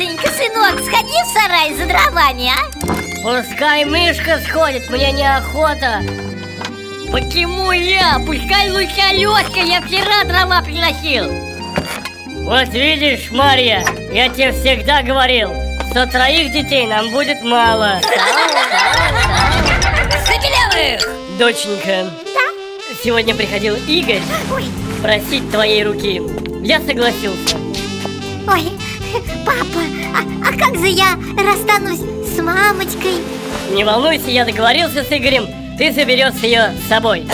Васенька, сынок, сходи в сарай за дровами, а? Пускай мышка сходит, мне неохота Почему я? Пускай лучше Алёшка, я вчера дрова приносил Вот видишь, Марья, я тебе всегда говорил Что троих детей нам будет мало Сапелевых! Доченька Да? Сегодня приходил Игорь Ой. просить твоей руки Я согласился Ой, папа, а, а как же я расстанусь с мамочкой? Не волнуйся, я договорился с Игорем, ты заберешь ее с собой.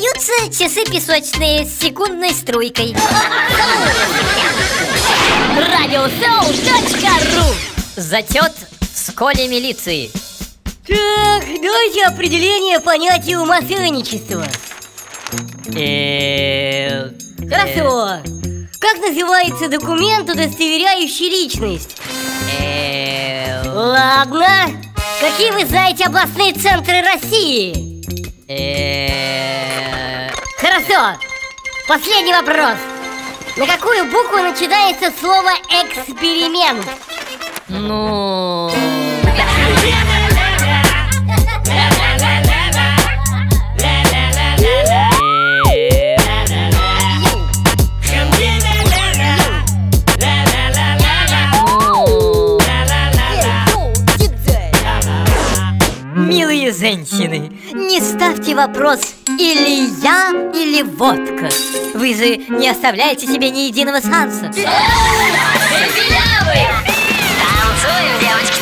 Продаются часы песочные с секундной струйкой. Радиосоу.ру Зачет в школе милиции. Так, давайте определение понятия умасыничества. Э, Хорошо. Как называется документ, удостоверяющий личность? э, Ладно. Какие вы знаете областные центры России? э, Хорошо. Последний вопрос. На какую букву начинается слово эксперимент? Ну... Милые женщины, не ставьте вопрос или я, или водка. Вы же не оставляете себе ни единого шанса. Танцуем, девочки.